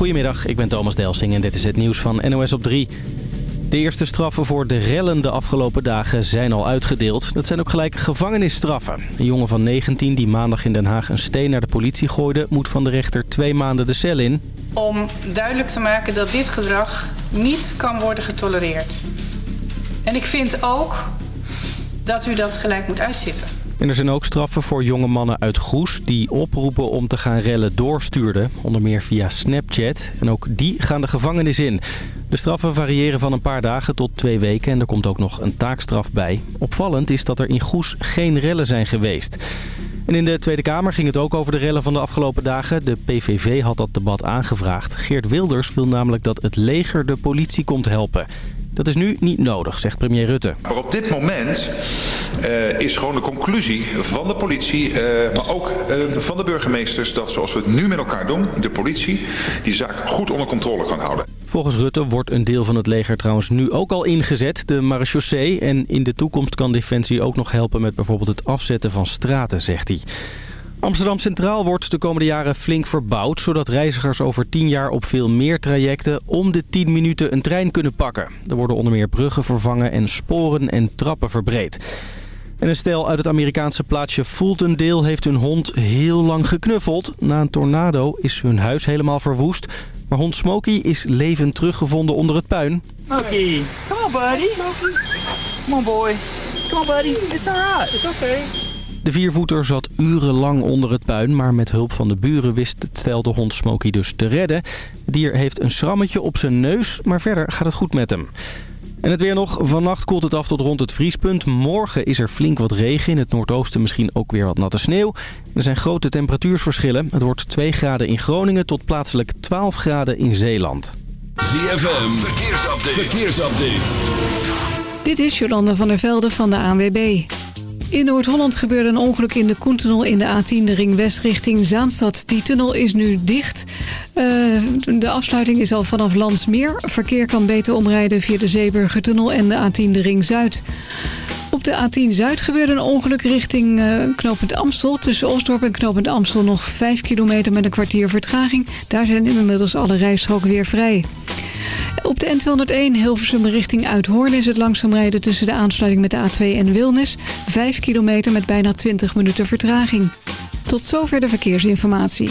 Goedemiddag, ik ben Thomas Delsing en dit is het nieuws van NOS op 3. De eerste straffen voor de rellen de afgelopen dagen zijn al uitgedeeld. Dat zijn ook gelijk gevangenisstraffen. Een jongen van 19 die maandag in Den Haag een steen naar de politie gooide... moet van de rechter twee maanden de cel in. Om duidelijk te maken dat dit gedrag niet kan worden getolereerd. En ik vind ook dat u dat gelijk moet uitzitten. En er zijn ook straffen voor jonge mannen uit Goes die oproepen om te gaan rellen doorstuurden. Onder meer via Snapchat. En ook die gaan de gevangenis in. De straffen variëren van een paar dagen tot twee weken en er komt ook nog een taakstraf bij. Opvallend is dat er in Goes geen rellen zijn geweest. En in de Tweede Kamer ging het ook over de rellen van de afgelopen dagen. De PVV had dat debat aangevraagd. Geert Wilders wil namelijk dat het leger de politie komt helpen. Dat is nu niet nodig, zegt premier Rutte. Maar op dit moment uh, is gewoon de conclusie van de politie, uh, maar ook uh, van de burgemeesters... dat zoals we het nu met elkaar doen, de politie die zaak goed onder controle kan houden. Volgens Rutte wordt een deel van het leger trouwens nu ook al ingezet, de marechaussee. En in de toekomst kan Defensie ook nog helpen met bijvoorbeeld het afzetten van straten, zegt hij. Amsterdam Centraal wordt de komende jaren flink verbouwd... zodat reizigers over 10 jaar op veel meer trajecten om de 10 minuten een trein kunnen pakken. Er worden onder meer bruggen vervangen en sporen en trappen verbreed. En een stel uit het Amerikaanse plaatsje Fultondale heeft hun hond heel lang geknuffeld. Na een tornado is hun huis helemaal verwoest. Maar hond Smokey is levend teruggevonden onder het puin. Smokey, come on buddy. Come on boy. Come on buddy, it's alright, it's okay. De viervoeter zat urenlang onder het puin, maar met hulp van de buren wist het stel de hond Smokey dus te redden. Het dier heeft een schrammetje op zijn neus, maar verder gaat het goed met hem. En het weer nog. Vannacht koelt het af tot rond het vriespunt. Morgen is er flink wat regen. In het noordoosten misschien ook weer wat natte sneeuw. Er zijn grote temperatuursverschillen. Het wordt 2 graden in Groningen tot plaatselijk 12 graden in Zeeland. ZFM, verkeersupdate. verkeersupdate. Dit is Jolanda van der Velde van de ANWB. In Noord-Holland gebeurde een ongeluk in de Koentunnel in de A10, de ring west richting Zaanstad. Die tunnel is nu dicht. Uh, de afsluiting is al vanaf Landsmeer. Verkeer kan beter omrijden via de Zeeburgertunnel en de A10, de ring zuid. Op de A10 Zuid gebeurde een ongeluk richting uh, knooppunt Amstel. Tussen Osdorp en knooppunt Amstel nog 5 kilometer met een kwartier vertraging. Daar zijn inmiddels alle rijstroken weer vrij. Op de N201 Hilversum richting Uithoorn is het langzaam rijden tussen de aansluiting met de A2 en Wilnis. 5 kilometer met bijna 20 minuten vertraging. Tot zover de verkeersinformatie.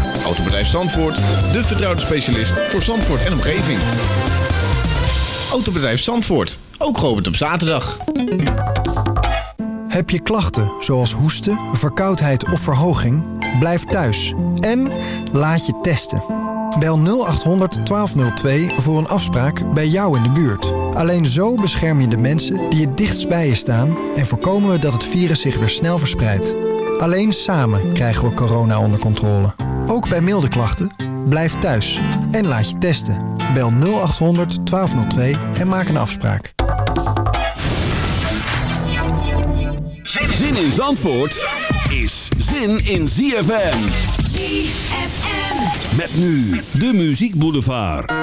Autobedrijf Zandvoort, de vertrouwde specialist voor Zandvoort en omgeving. Autobedrijf Zandvoort, ook geopend op zaterdag. Heb je klachten zoals hoesten, verkoudheid of verhoging? Blijf thuis en laat je testen. Bel 0800 1202 voor een afspraak bij jou in de buurt. Alleen zo bescherm je de mensen die het dichtst bij je staan... en voorkomen we dat het virus zich weer snel verspreidt. Alleen samen krijgen we corona onder controle. Ook bij milde klachten, blijf thuis en laat je testen. Bel 0800 1202 en maak een afspraak. Zin in Zandvoort is zin in ZFM. ZFM. Met nu de Muziek Boulevard.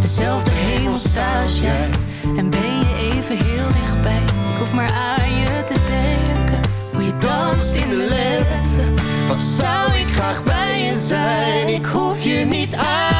Dezelfde hemel als jij. En ben je even heel dichtbij. Ik hoef maar aan je te denken. Hoe je danst in de lente. Wat zou ik graag bij je zijn? Ik hoef je niet aan.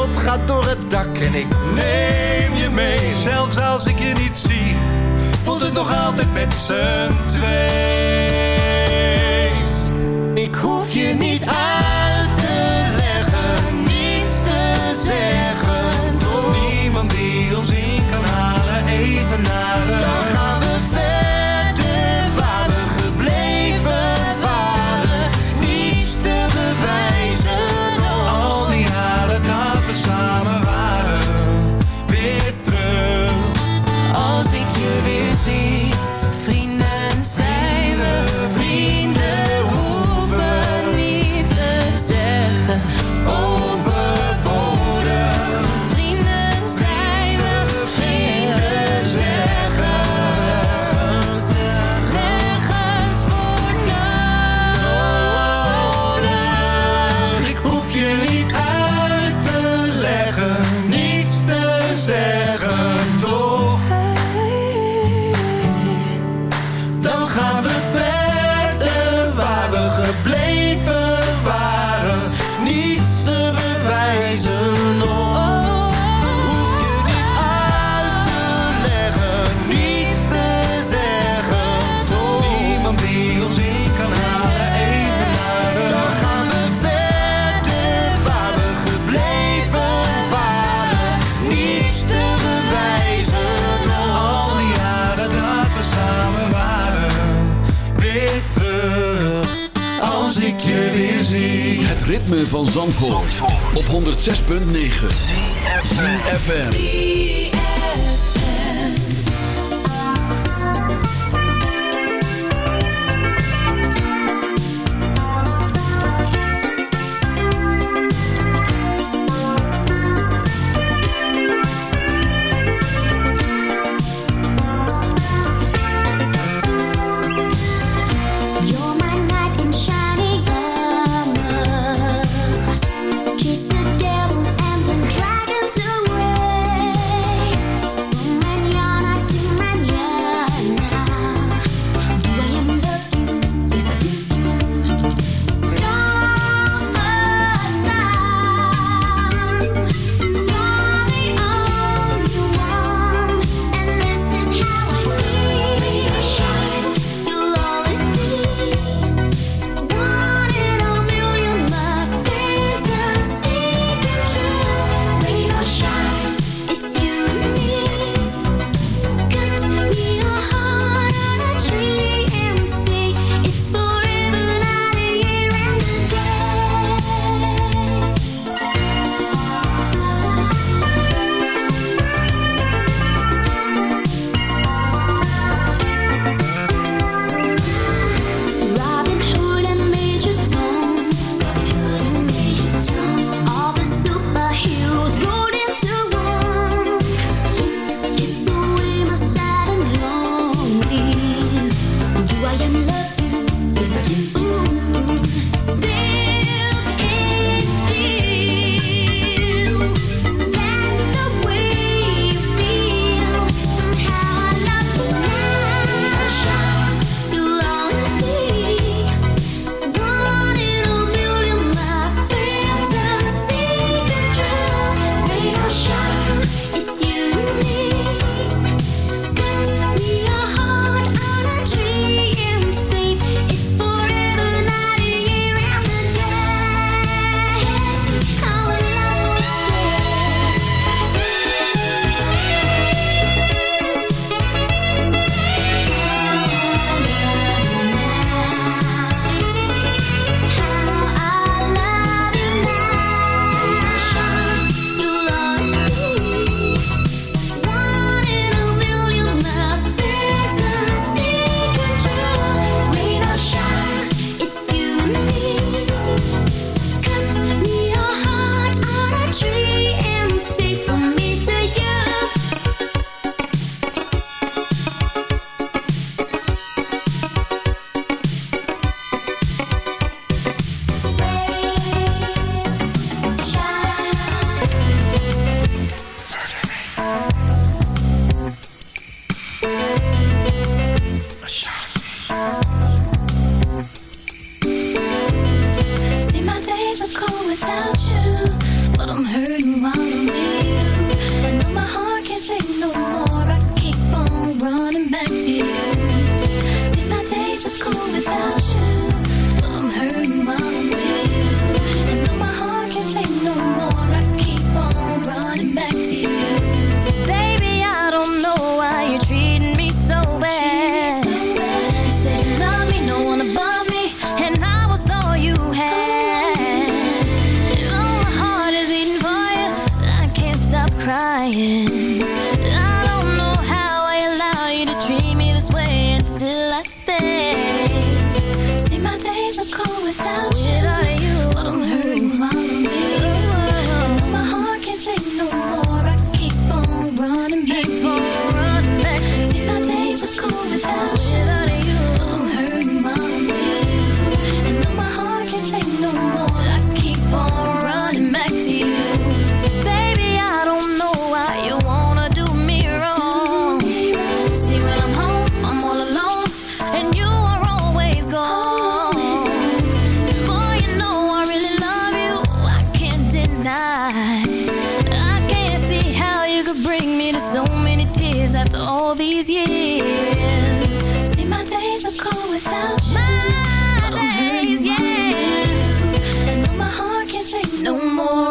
op ga door het dak en ik Neem je mee, zelfs als ik je niet zie. Voelt het nog altijd met z'n twee. 106.9 ZFM. no more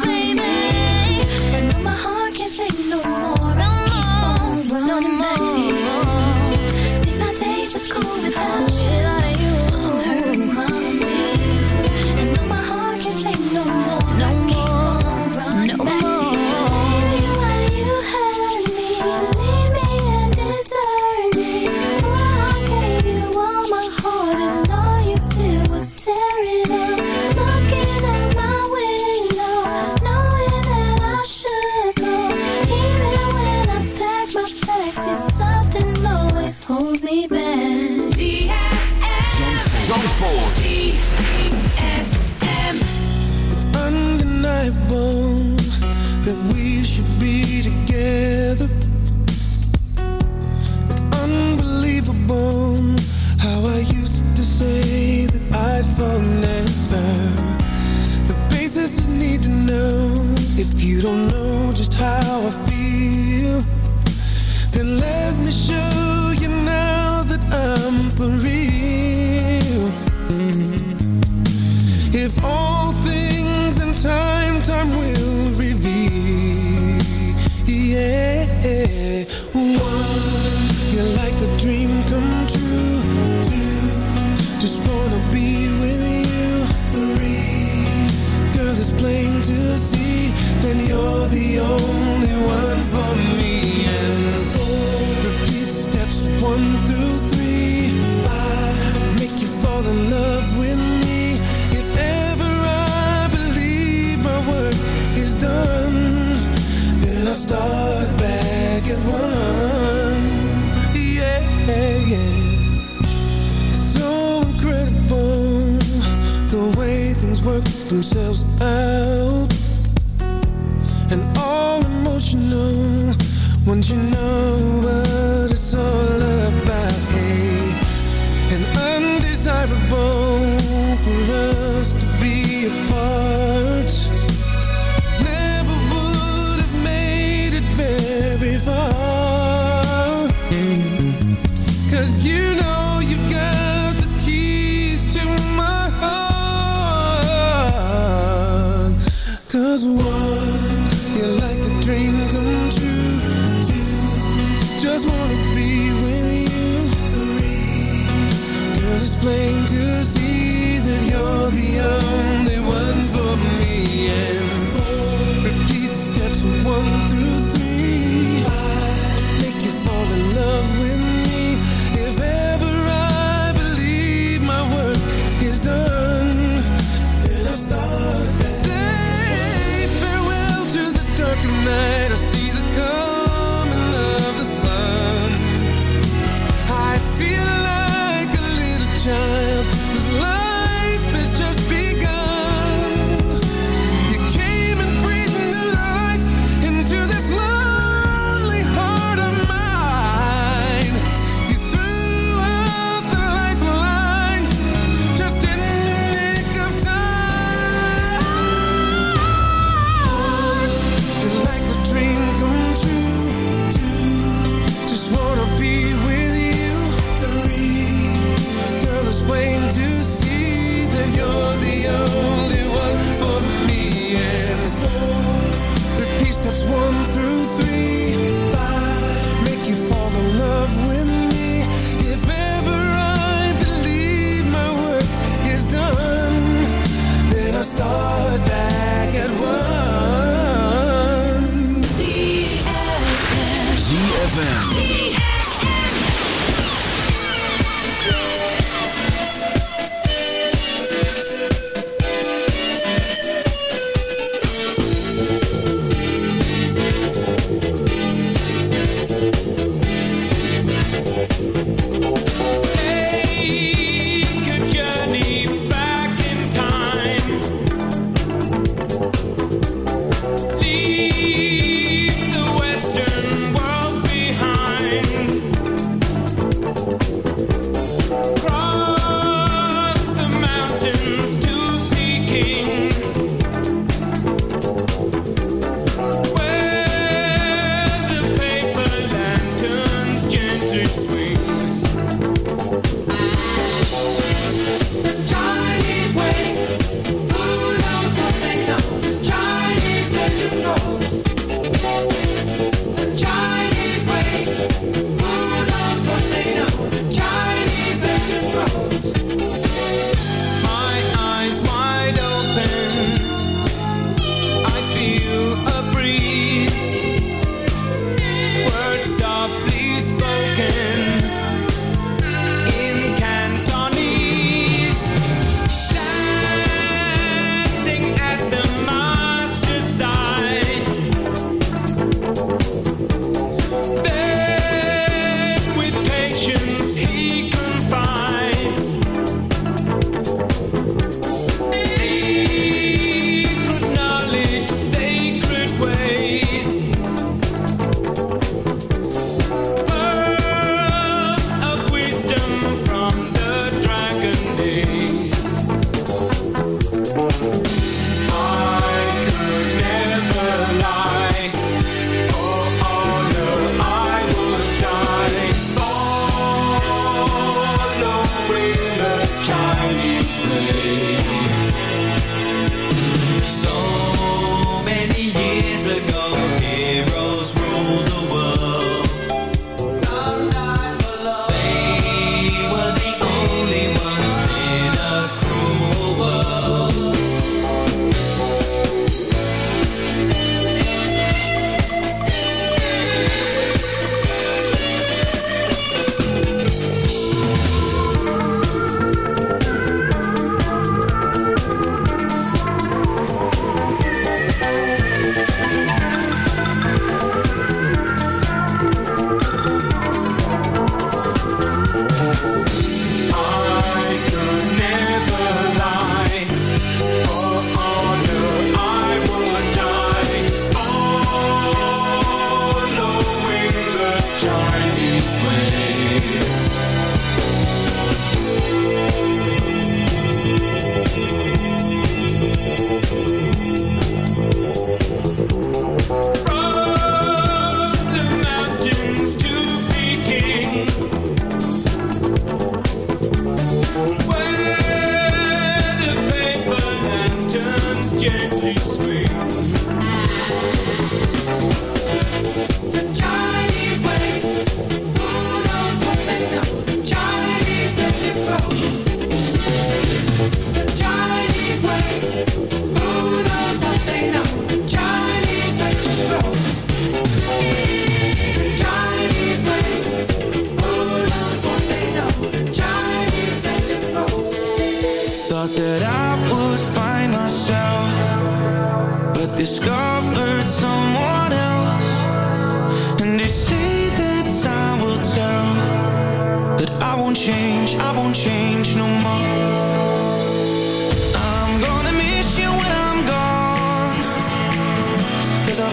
just plain to see that you're the only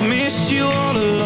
missed you all along.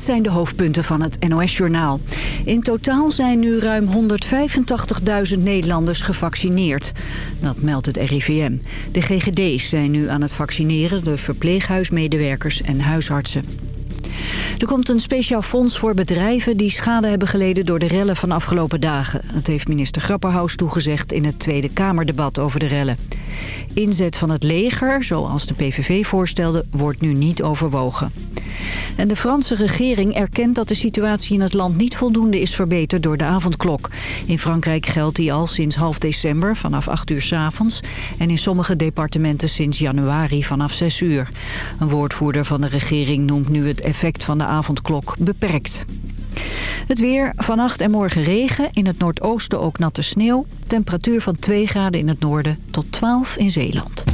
Dit zijn de hoofdpunten van het NOS-journaal. In totaal zijn nu ruim 185.000 Nederlanders gevaccineerd. Dat meldt het RIVM. De GGD's zijn nu aan het vaccineren, de verpleeghuismedewerkers en huisartsen. Er komt een speciaal fonds voor bedrijven die schade hebben geleden door de rellen van afgelopen dagen. Dat heeft minister Grapperhaus toegezegd in het Tweede Kamerdebat over de rellen. Inzet van het leger, zoals de PVV voorstelde, wordt nu niet overwogen. En de Franse regering erkent dat de situatie in het land niet voldoende is verbeterd door de avondklok. In Frankrijk geldt die al sinds half december vanaf 8 uur 's avonds en in sommige departementen sinds januari vanaf 6 uur. Een woordvoerder van de regering noemt nu het effect van de avondklok beperkt. Het weer, vannacht en morgen regen, in het noordoosten ook natte sneeuw. Temperatuur van 2 graden in het noorden tot 12 in Zeeland.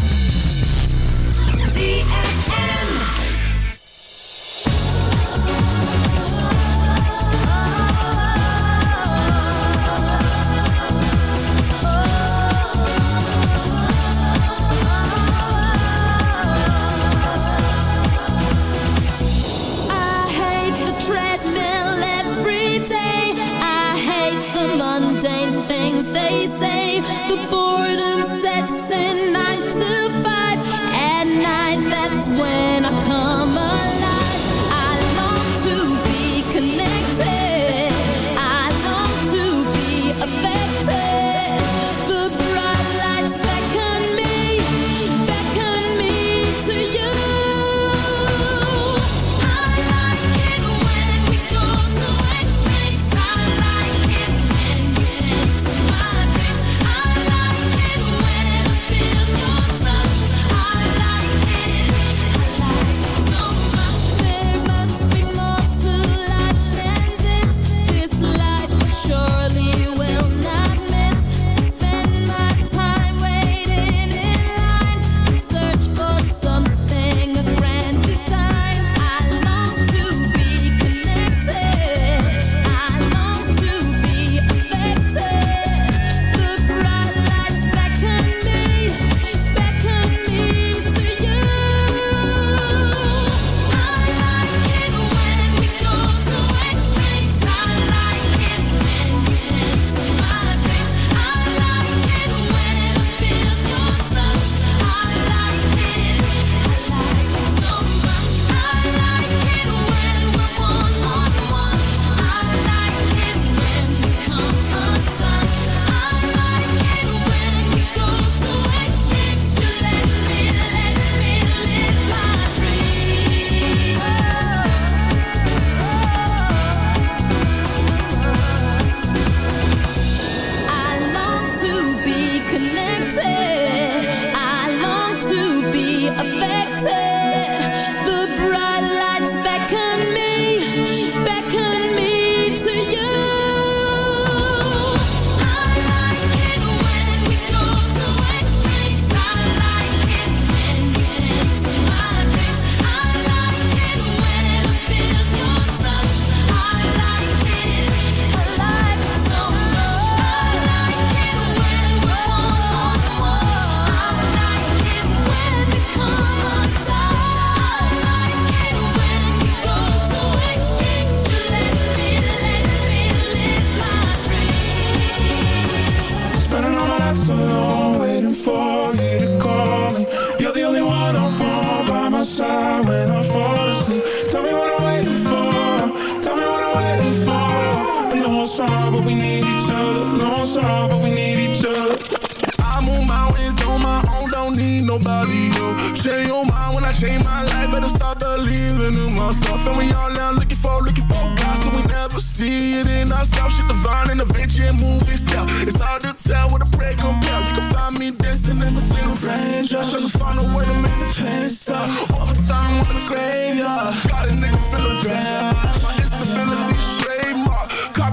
Change your mind when I change my life, better start believing in myself. And we all now looking for, looking for God, so we never see it in ourselves. Shit divine and adventure and movie style. It's hard to tell what a prayer compare. You can find me dancing in between the raindrops, trying to find a way to make the pain stop. Overtime on the graveyard, got a nigga feeling grand. My instability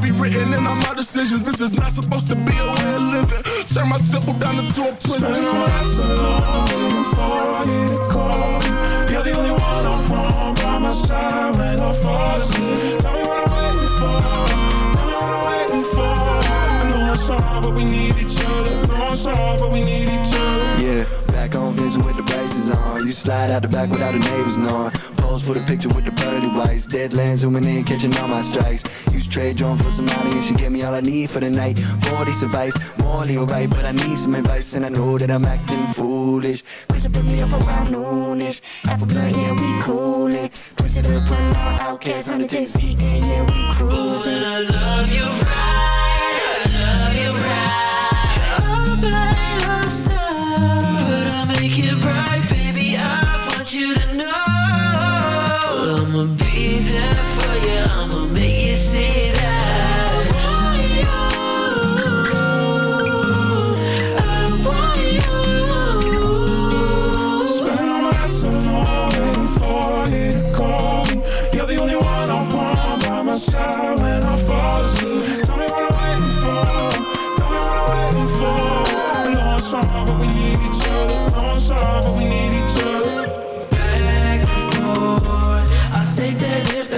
trademark, written in all my decisions. This is not supposed to be a way of living. Turn my temple down into a prison. Spending all my nights alone, waiting for you to call me. You're the only one I want by my side when I fall asleep. Tell me what I'm waiting for. Tell me what I'm waiting for. I know it's hard, but we need each other. No, it's hard, but we need each other. Yeah, back on Vincent with the braces on. You slide out the back without the neighbors knowing. Pose for the picture with the pearly whites. Deadlands zooming in, catching all my strikes. Use trade drone for some money and she gave me all I need for the night. 40 advice, morally alright, but I need some advice and I know that I'm acting foolish. Push put me up around noonish. Half a blunt, yeah, we coolin'. Push it up on our outcasts, 100 days eating, yeah, we cruising. Ooh, and I love you. right.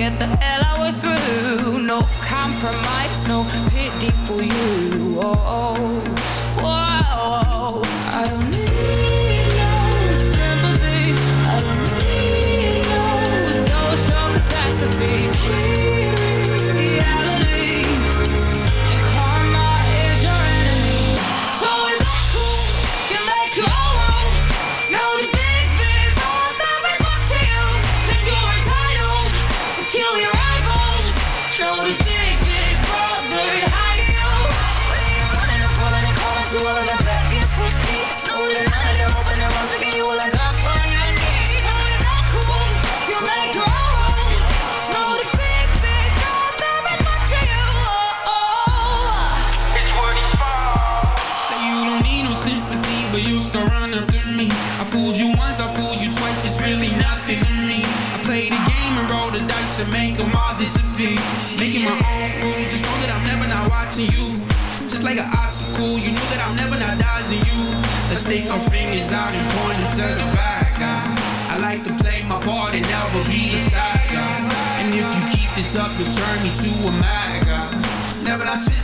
get the hell out of through. No compromise, no pity for you.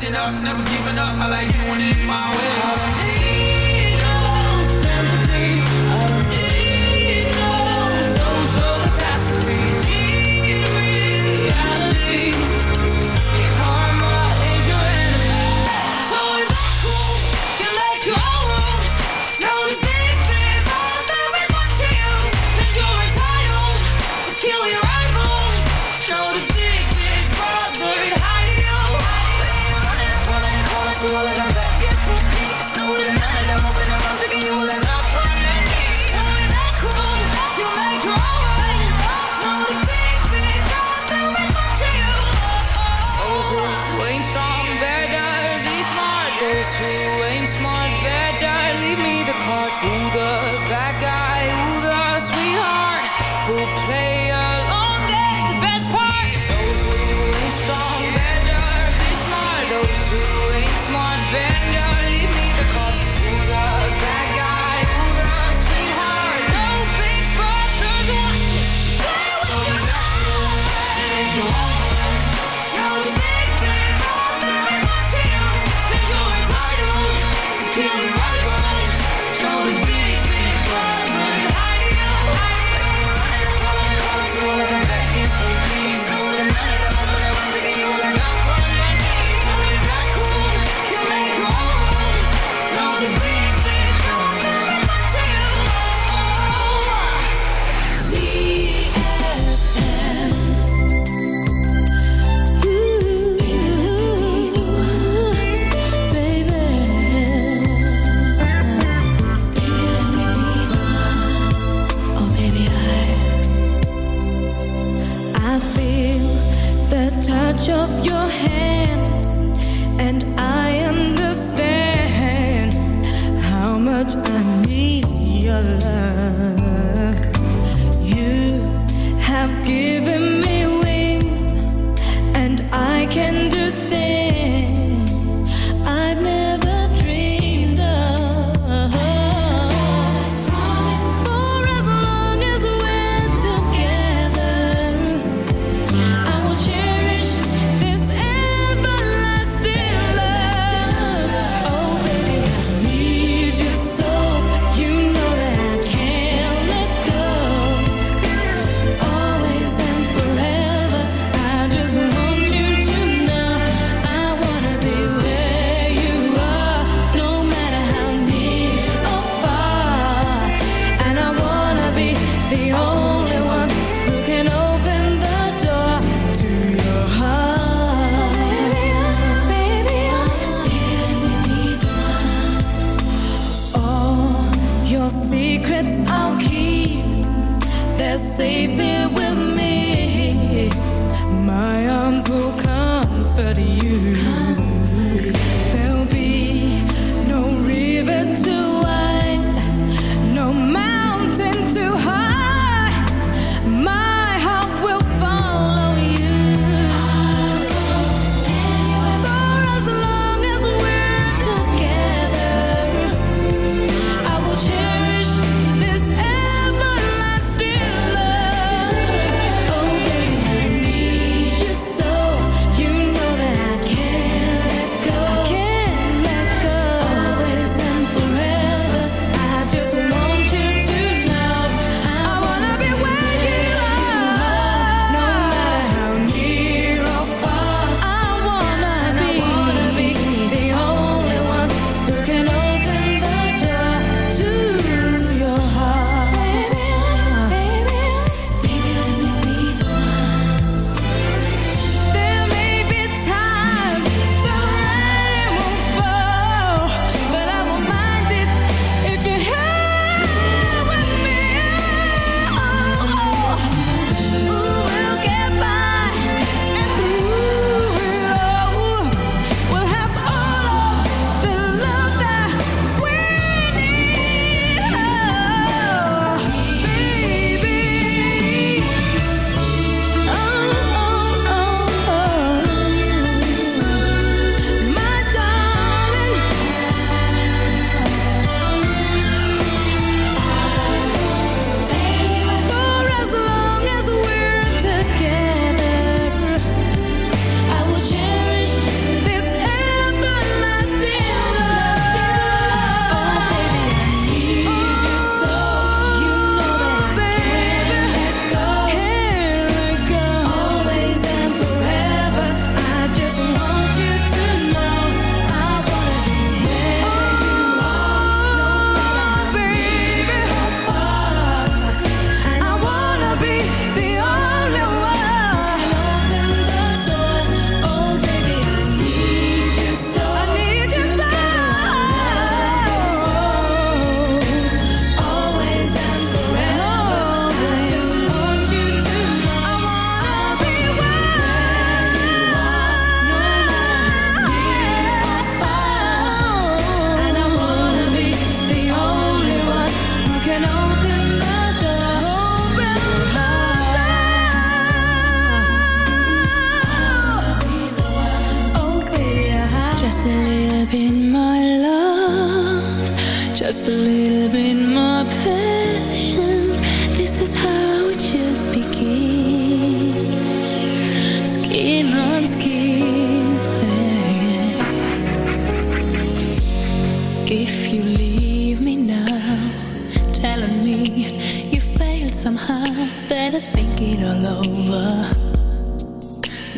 Listen up, never giving up. I like doing it my way.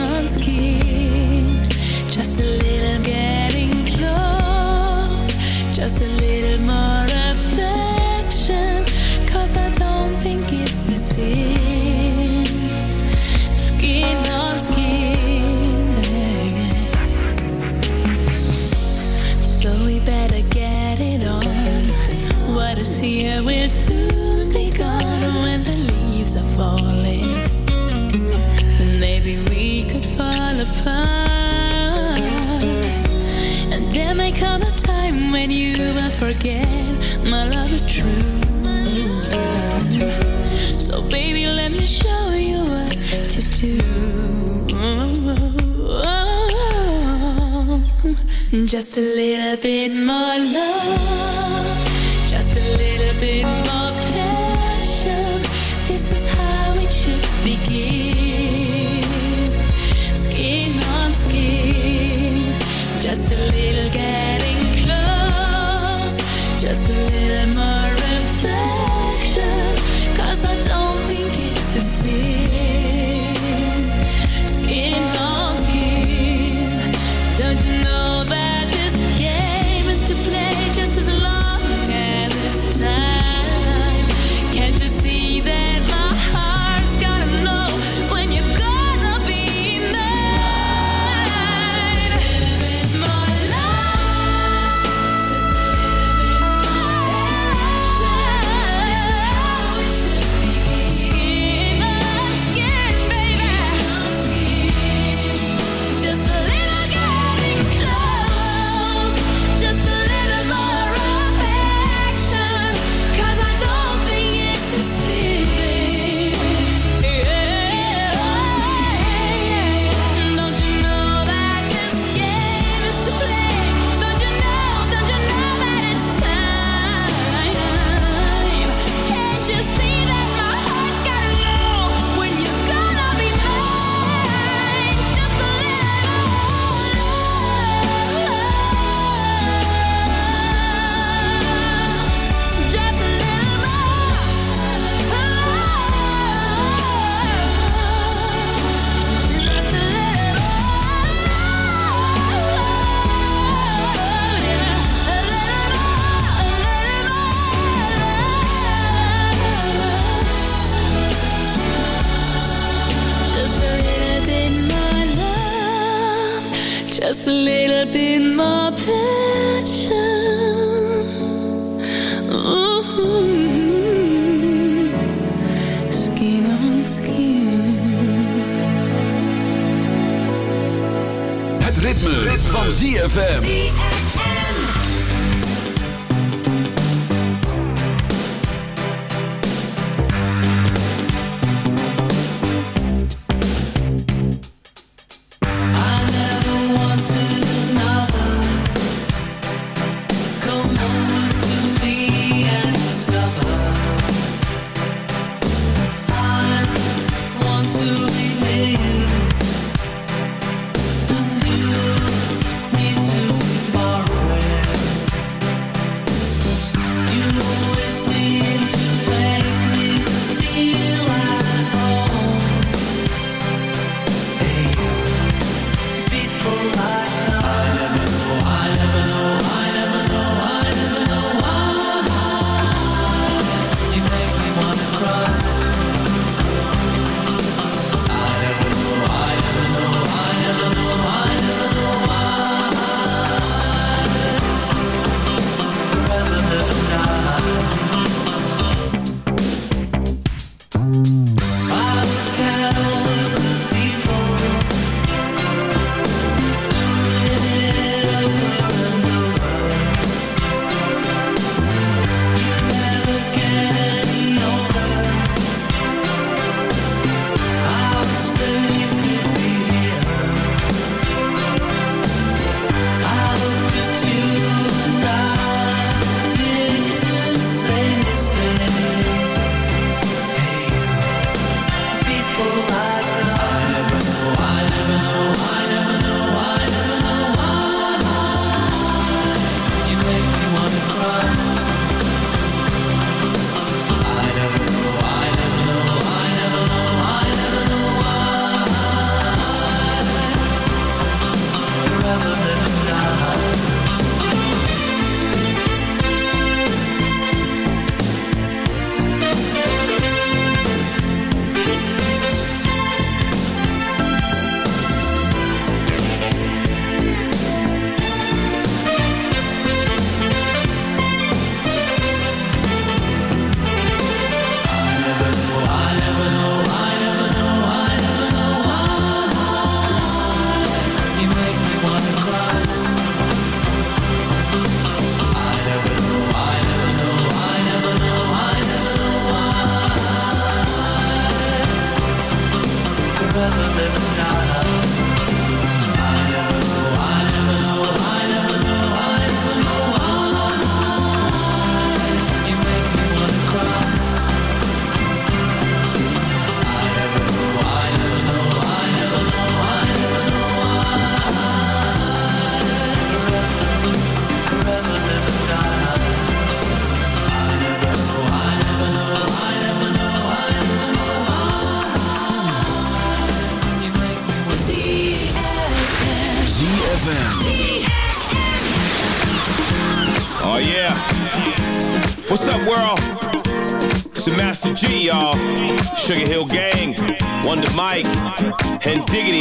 on ski when you will forget my love is true. So baby, let me show you what to do. Just a little bit more love. Just a little bit more. ritme, van ZFM.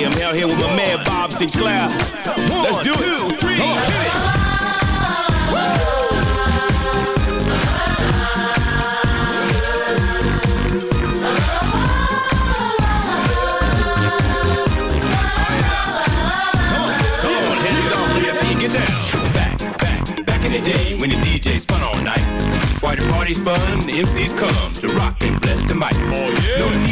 I'm out here with my man Bob Sinclair. Let's do it. Come on, hit it. Come on, hands it on, please. Get down. Back, back, back in the day when the DJ spun all night. Why the party's fun, the MCs come to rock and bless the mic. Oh yeah. No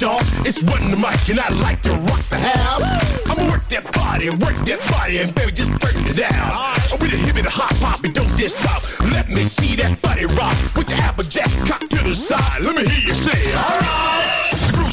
y'all. It's running the mic, and I like to rock the house. I'ma work that body, work that body, and baby, just turn it down. Oh, with a hip and a hop hop, and don't diss stop. Let me see that body rock. Put your applejack cock to the side. Let me hear you say, alright.